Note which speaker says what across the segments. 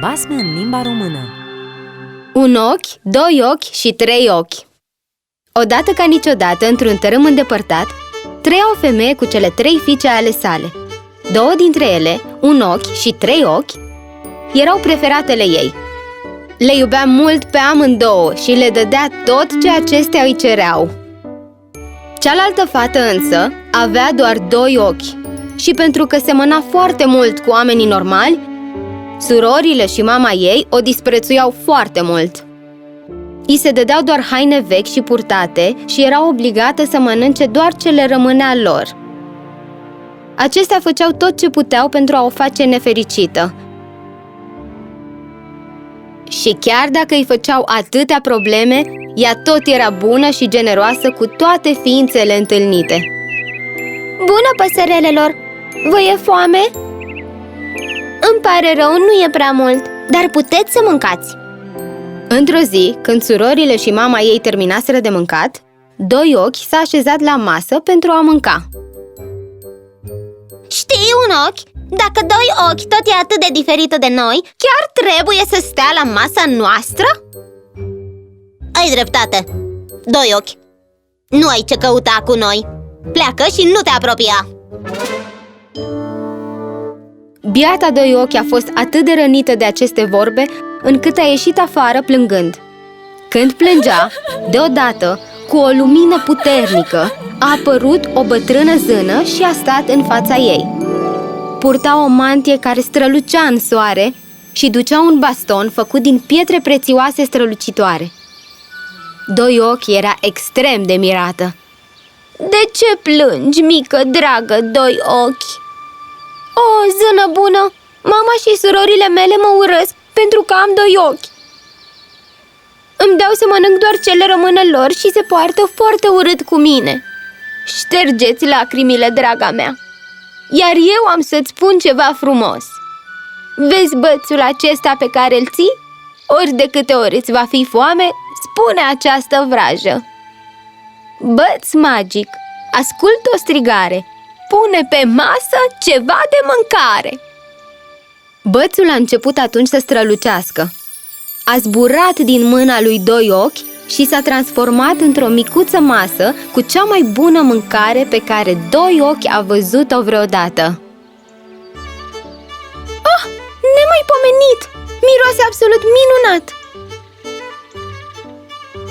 Speaker 1: Basme în limba română
Speaker 2: Un ochi, doi ochi și trei ochi Odată ca niciodată, într-un tărâm îndepărtat, trăia o femeie cu cele trei fiice ale sale. Două dintre ele, un ochi și trei ochi, erau preferatele ei. Le iubea mult pe amândouă și le dădea tot ce acestea îi cereau. Cealaltă fată însă avea doar doi ochi și pentru că semăna foarte mult cu oamenii normali, surorile și mama ei o disprețuiau foarte mult. I se dădeau doar haine vechi și purtate și era obligată să mănânce doar ce le rămânea lor. Acestea făceau tot ce puteau pentru a o face nefericită. Și chiar dacă îi făceau atâtea probleme, ea tot era bună și generoasă cu toate ființele întâlnite.
Speaker 3: Bună, păsărelelor! Vă e foame? Îmi pare rău, nu e prea mult, dar puteți să mâncați!
Speaker 2: Într-o zi, când surorile și mama ei terminaseră de mâncat, doi ochi s-a așezat la masă pentru a mânca.
Speaker 3: Știi un ochi? Dacă doi ochi tot e atât de diferită de noi, chiar trebuie să stea la masa noastră? Ai dreptate! Doi ochi! Nu ai ce căuta cu noi! Pleacă și nu te apropia!
Speaker 2: Biata doi ochi a fost atât de rănită de aceste vorbe, încât a ieșit afară plângând. Când plângea, deodată, cu o lumină puternică, a apărut o bătrână zână și a stat în fața ei. Purta o mantie care strălucea în soare și ducea un baston făcut din pietre prețioase strălucitoare. Doi ochi era extrem de mirată.
Speaker 3: De ce plângi, mică dragă, doi ochi? O, zână bună, mama și surorile mele mă urăsc pentru că am doi ochi. Îmi dau să mănânc doar ce le rămână lor și se poartă foarte urât cu mine. Ștergeți lacrimile, draga mea! Iar eu am să-ți spun ceva frumos. Vezi bățul acesta pe care îl ții? Ori de câte ori îți va fi foame, spune această vrajă. Băț magic, ascult o strigare, pune pe masă ceva de mâncare.
Speaker 2: Bățul a început atunci să strălucească. A zburat din mâna lui doi ochi și s-a transformat într-o micuță masă cu cea mai bună mâncare pe care doi ochi a văzut-o vreodată.
Speaker 3: Oh, nemaipomenit! Miroase absolut minunat!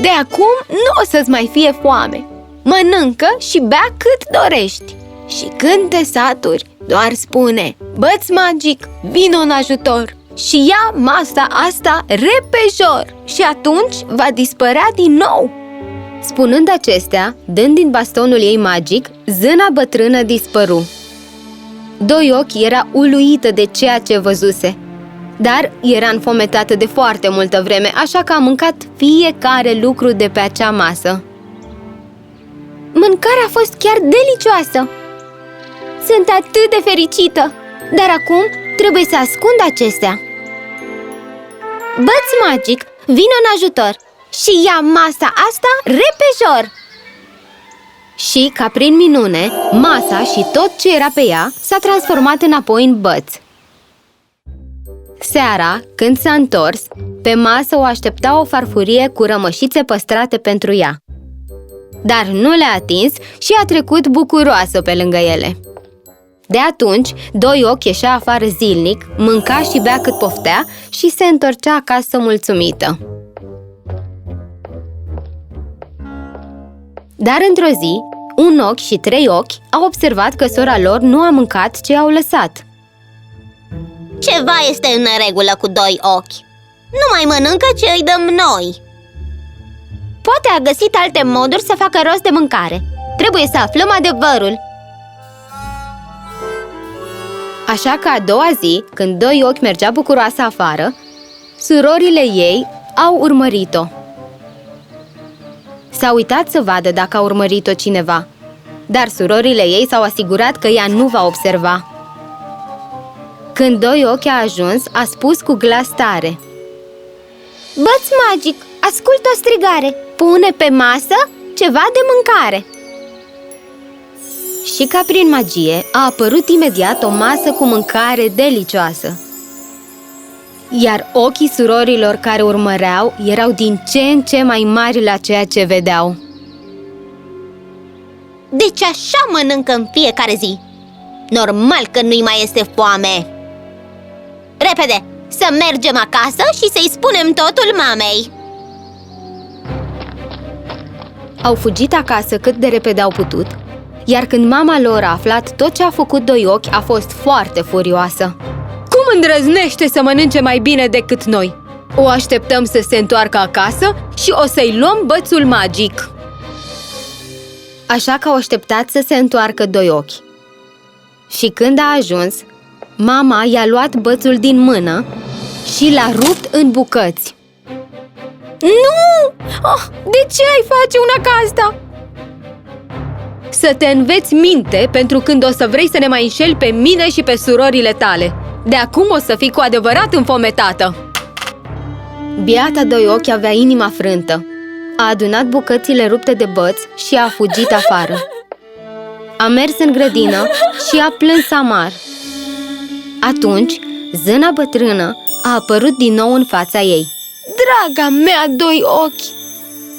Speaker 3: De acum nu o să-ți mai fie foame. Mănâncă și bea cât dorești. Și când te saturi, doar spune Băț magic, vino în ajutor! Și ia masa asta repejor și atunci va dispărea din nou!
Speaker 2: Spunând acestea, dând din bastonul ei magic, zâna bătrână dispăru. Doi ochi era uluită de ceea ce văzuse, dar era înfometată de foarte multă vreme, așa că a mâncat fiecare lucru de pe acea masă.
Speaker 3: Mâncarea a fost chiar delicioasă! Sunt atât de fericită! Dar acum trebuie să ascund acestea Băț magic, vină în ajutor și ia masa asta repejor!
Speaker 2: Și, ca prin minune, masa și tot ce era pe ea s-a transformat înapoi în băț. Seara, când s-a întors, pe masă o aștepta o farfurie cu rămășițe păstrate pentru ea. Dar nu le-a atins și a trecut bucuroasă pe lângă ele. De atunci, doi ochi ieșea afară zilnic, mânca și bea cât poftea și se întorcea acasă mulțumită. Dar într-o zi, un ochi și trei ochi au observat că sora lor nu a mâncat ce au lăsat.
Speaker 3: Ceva este în regulă cu doi ochi. Nu mai mănâncă ce îi dăm noi. Poate a găsit alte moduri să facă rost de mâncare. Trebuie să aflăm adevărul
Speaker 2: Așa că a doua zi, când doi ochi mergea bucuroasă afară, surorile ei au urmărit-o. S-a uitat să vadă dacă a urmărit-o cineva, dar surorile ei s-au asigurat că ea nu va observa. Când doi ochi a ajuns, a spus cu glas tare
Speaker 3: Băț magic, ascult o strigare, pune pe masă ceva de mâncare
Speaker 2: și ca prin magie a apărut imediat o masă cu mâncare delicioasă. Iar ochii surorilor care urmăreau erau din ce în ce mai mari la ceea ce vedeau.
Speaker 3: Deci așa mănâncă în fiecare zi Normal că nu-i mai este foame Repede, să mergem acasă și să-i spunem totul mamei
Speaker 2: Au fugit acasă cât de repede au putut, iar când mama lor a aflat tot ce a făcut doi ochi, a fost foarte furioasă. Cum îndrăznește să mănânce mai bine decât noi? O așteptăm să se întoarcă acasă și o să-i luăm bățul magic. Așa că au așteptat să se întoarcă doi ochi. Și când a ajuns, mama i-a luat bățul din mână și l-a rupt în bucăți. Nu! Oh, de ce ai face una ca asta? Să te înveți minte pentru când o să vrei să ne mai înșeli pe mine și pe surorile tale. De acum o să fii cu adevărat înfometată. Biata doi ochi avea inima frântă. A adunat bucățile rupte de băț și a fugit afară. A mers în grădină și a plâns amar. Atunci, zâna bătrână a apărut din nou în fața ei. Draga mea, doi ochi!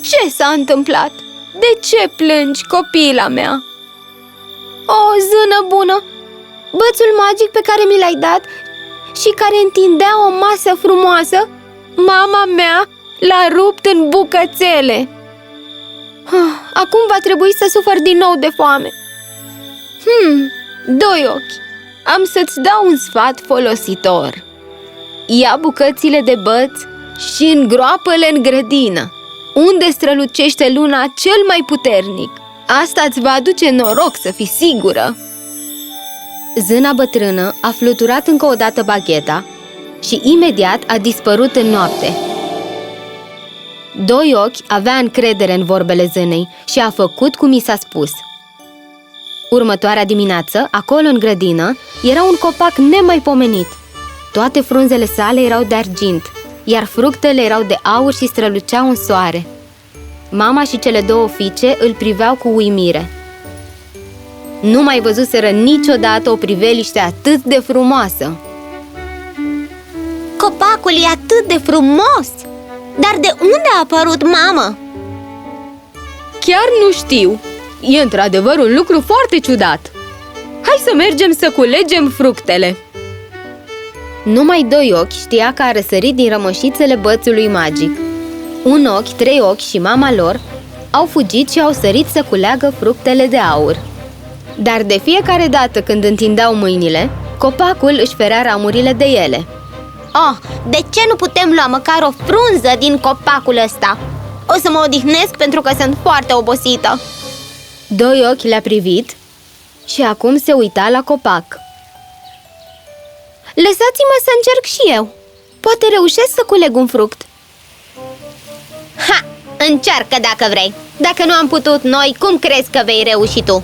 Speaker 2: Ce s-a întâmplat? De ce plângi, copila mea? O, zână bună! Bățul magic pe care mi l-ai dat și care întindea o masă frumoasă, mama mea l-a rupt în bucățele. Ah, acum va trebui să sufăr din nou de foame. Hmm, doi ochi, am să-ți dau un sfat folositor. Ia bucățile de băț și îngroapă-le în grădină, unde strălucește luna cel mai puternic. Asta îți va aduce noroc să fii sigură. Zâna bătrână a fluturat încă o dată bagheta și imediat a dispărut în noapte. Doi ochi avea încredere în vorbele zânei și a făcut cum i s-a spus. Următoarea dimineață, acolo în grădină, era un copac nemaipomenit. Toate frunzele sale erau de argint, iar fructele erau de aur și străluceau în soare. Mama și cele două fiice îl priveau cu uimire. Nu mai văzuseră niciodată o priveliște atât de frumoasă.
Speaker 3: Copacul e atât de frumos! Dar de unde a apărut mamă?
Speaker 2: Chiar nu știu. E într-adevăr un lucru foarte ciudat. Hai să mergem să culegem fructele. Numai doi ochi știa că a răsărit din rămășițele bățului magic. Un ochi, trei ochi și mama lor au fugit și au sărit să culeagă fructele de aur. Dar de fiecare dată când întindeau mâinile, copacul își ferea ramurile de ele.
Speaker 3: Oh, de ce nu putem lua măcar o frunză din copacul ăsta? O să mă odihnesc pentru că sunt foarte obosită
Speaker 2: Doi ochi le-a privit și acum se uita la copac
Speaker 3: Lăsați-mă să încerc și eu Poate reușesc să culeg un fruct Ha! Încearcă dacă vrei Dacă nu am putut noi, cum crezi că vei reuși tu?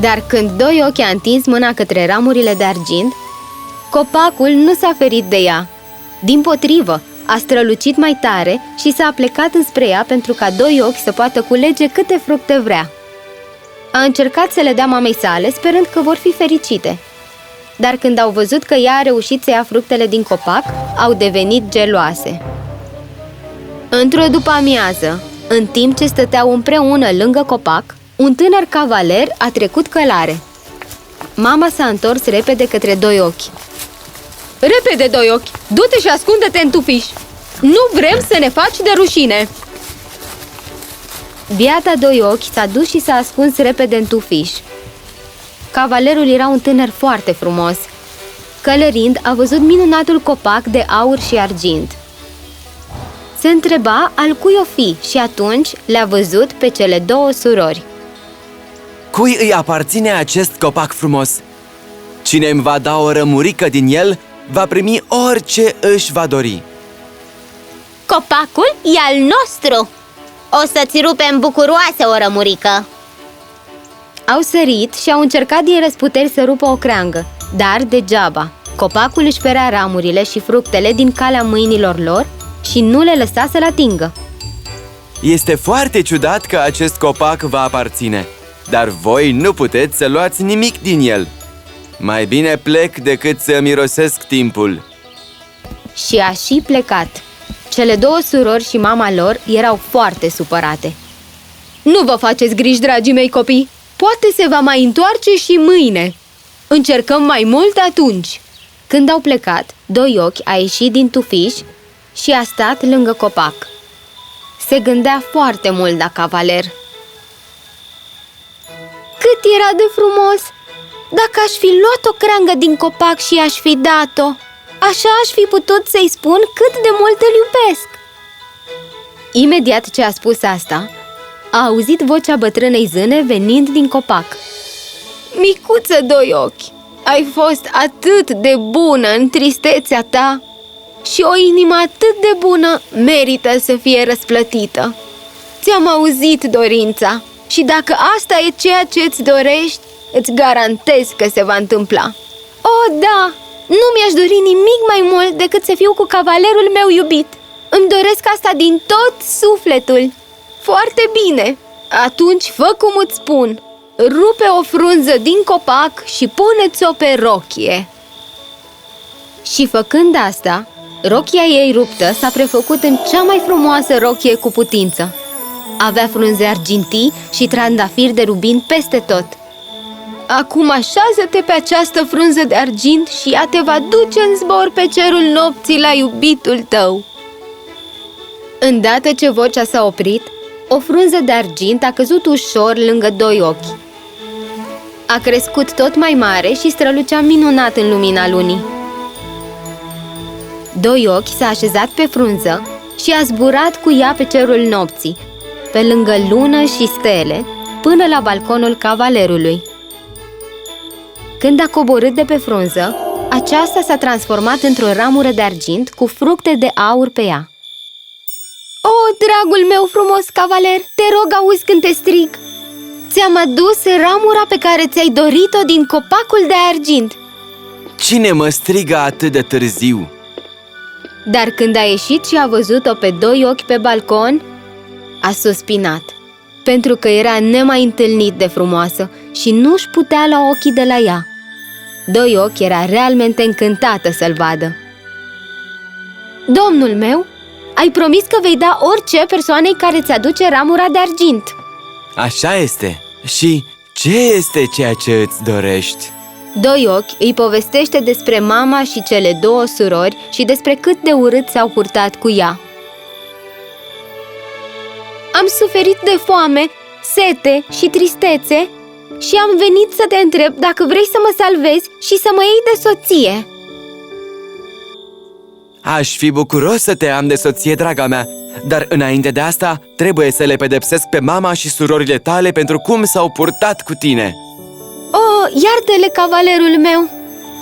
Speaker 2: Dar când doi ochi a întins mâna către ramurile de argint, copacul nu s-a ferit de ea. Din potrivă, a strălucit mai tare și s-a plecat înspre ea pentru ca doi ochi să poată culege câte fructe vrea. A încercat să le dea mamei sale, sperând că vor fi fericite. Dar când au văzut că ea a reușit să ia fructele din copac, au devenit geloase. Într-o după-amiază, în timp ce stăteau împreună lângă copac, un tânăr cavaler a trecut călare. Mama s-a întors repede către doi ochi. Repede, doi ochi! Du-te și ascunde-te în tufiș! Nu vrem să ne faci de rușine! Biata doi ochi s-a dus și s-a ascuns repede în tufiș. Cavalerul era un tânăr foarte frumos. Călărind, a văzut minunatul copac de aur și argint. Se întreba al cui o fi și atunci le-a văzut pe cele două surori.
Speaker 1: Cui îi aparține acest copac frumos? Cine îmi va da o rămurică din el, va primi orice își va dori.
Speaker 3: Copacul e al nostru! O să-ți rupem bucuroasă o rămurică!
Speaker 2: Au sărit și au încercat din răsputeri să rupă o creangă, dar degeaba. Copacul își ferea ramurile și fructele din calea mâinilor lor și nu le lăsa să-l atingă.
Speaker 1: Este foarte ciudat că acest copac vă aparține, dar voi nu puteți să luați nimic din el. Mai bine plec decât să mirosesc timpul.
Speaker 2: și a și plecat. Cele două surori și mama lor erau foarte supărate. Nu vă faceți griji, dragii mei copii! Poate se va mai întoarce și mâine! Încercăm mai mult atunci! Când au plecat, doi ochi a ieșit din tufiș și a stat lângă copac. Se gândea foarte mult la cavaler.
Speaker 3: Cât era de frumos! Dacă aș fi luat o creangă din copac și aș fi dat-o, așa aș fi putut să-i spun cât de mult îl iubesc.
Speaker 2: Imediat ce a spus asta, a auzit vocea bătrânei zâne venind din copac.
Speaker 3: Micuță doi ochi, ai fost atât de bună în tristețea ta și o inimă atât de bună merită să fie răsplătită. Ți-am auzit dorința și dacă asta e ceea ce îți dorești, îți garantez că se va întâmpla. Oh, da! Nu mi-aș dori nimic mai mult decât să fiu cu cavalerul meu iubit. Îmi doresc asta din tot sufletul. Foarte bine! Atunci fă cum îți spun. Rupe o frunză din copac și pune-ți-o pe rochie.
Speaker 2: Și făcând asta, rochia ei ruptă s-a prefăcut în cea mai frumoasă rochie cu putință. Avea frunze argintii și trandafiri de rubin peste tot.
Speaker 3: Acum așează-te pe această frunză de argint și ea te va duce în zbor pe cerul nopții la iubitul tău.
Speaker 2: Îndată ce vocea s-a oprit, o frunză de argint a căzut ușor lângă doi ochi. A crescut tot mai mare și strălucea minunat în lumina lunii. Doi ochi s-a așezat pe frunză și a zburat cu ea pe cerul nopții, pe lângă lună și stele, până la balconul cavalerului. Când a coborât de pe frunză, aceasta s-a transformat într-o ramură de argint cu fructe de aur pe ea.
Speaker 3: O, dragul meu frumos cavaler, te rog auzi când te strig Ți-am adus ramura pe care ți-ai dorit-o din copacul de argint
Speaker 1: Cine mă strigă atât de târziu?
Speaker 2: Dar când a ieșit și a văzut-o pe doi ochi pe balcon, a suspinat, pentru că era nemai întâlnit de frumoasă și nu-și putea lua ochii de la ea. Doi ochi era realmente încântată să-l vadă.
Speaker 3: Domnul meu, ai promis că vei da orice persoanei care ți aduce ramura de argint
Speaker 1: Așa este. Și ce este ceea ce îți dorești?
Speaker 2: Doi ochi îi povestește despre mama și cele două surori și despre cât de urât s-au purtat cu ea.
Speaker 3: Am suferit de foame, sete și tristețe și am venit să te întreb dacă vrei să mă salvezi și să mă iei de soție.
Speaker 1: Aș fi bucuros să te am de soție, draga mea, dar înainte de asta trebuie să le pedepsesc pe mama și surorile tale pentru cum s-au purtat cu tine.
Speaker 3: Oh, iartă-le, cavalerul meu!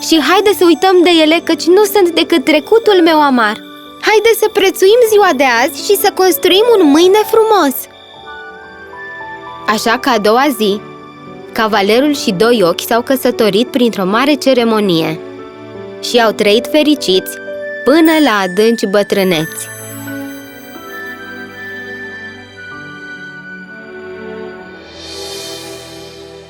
Speaker 3: Și haide să uităm de ele, căci nu sunt decât trecutul meu amar. Haide să prețuim ziua de azi și să construim un mâine frumos!
Speaker 2: Așa că a doua zi, cavalerul și doi ochi s-au căsătorit printr-o mare ceremonie și au trăit fericiți până la adânci bătrâneți.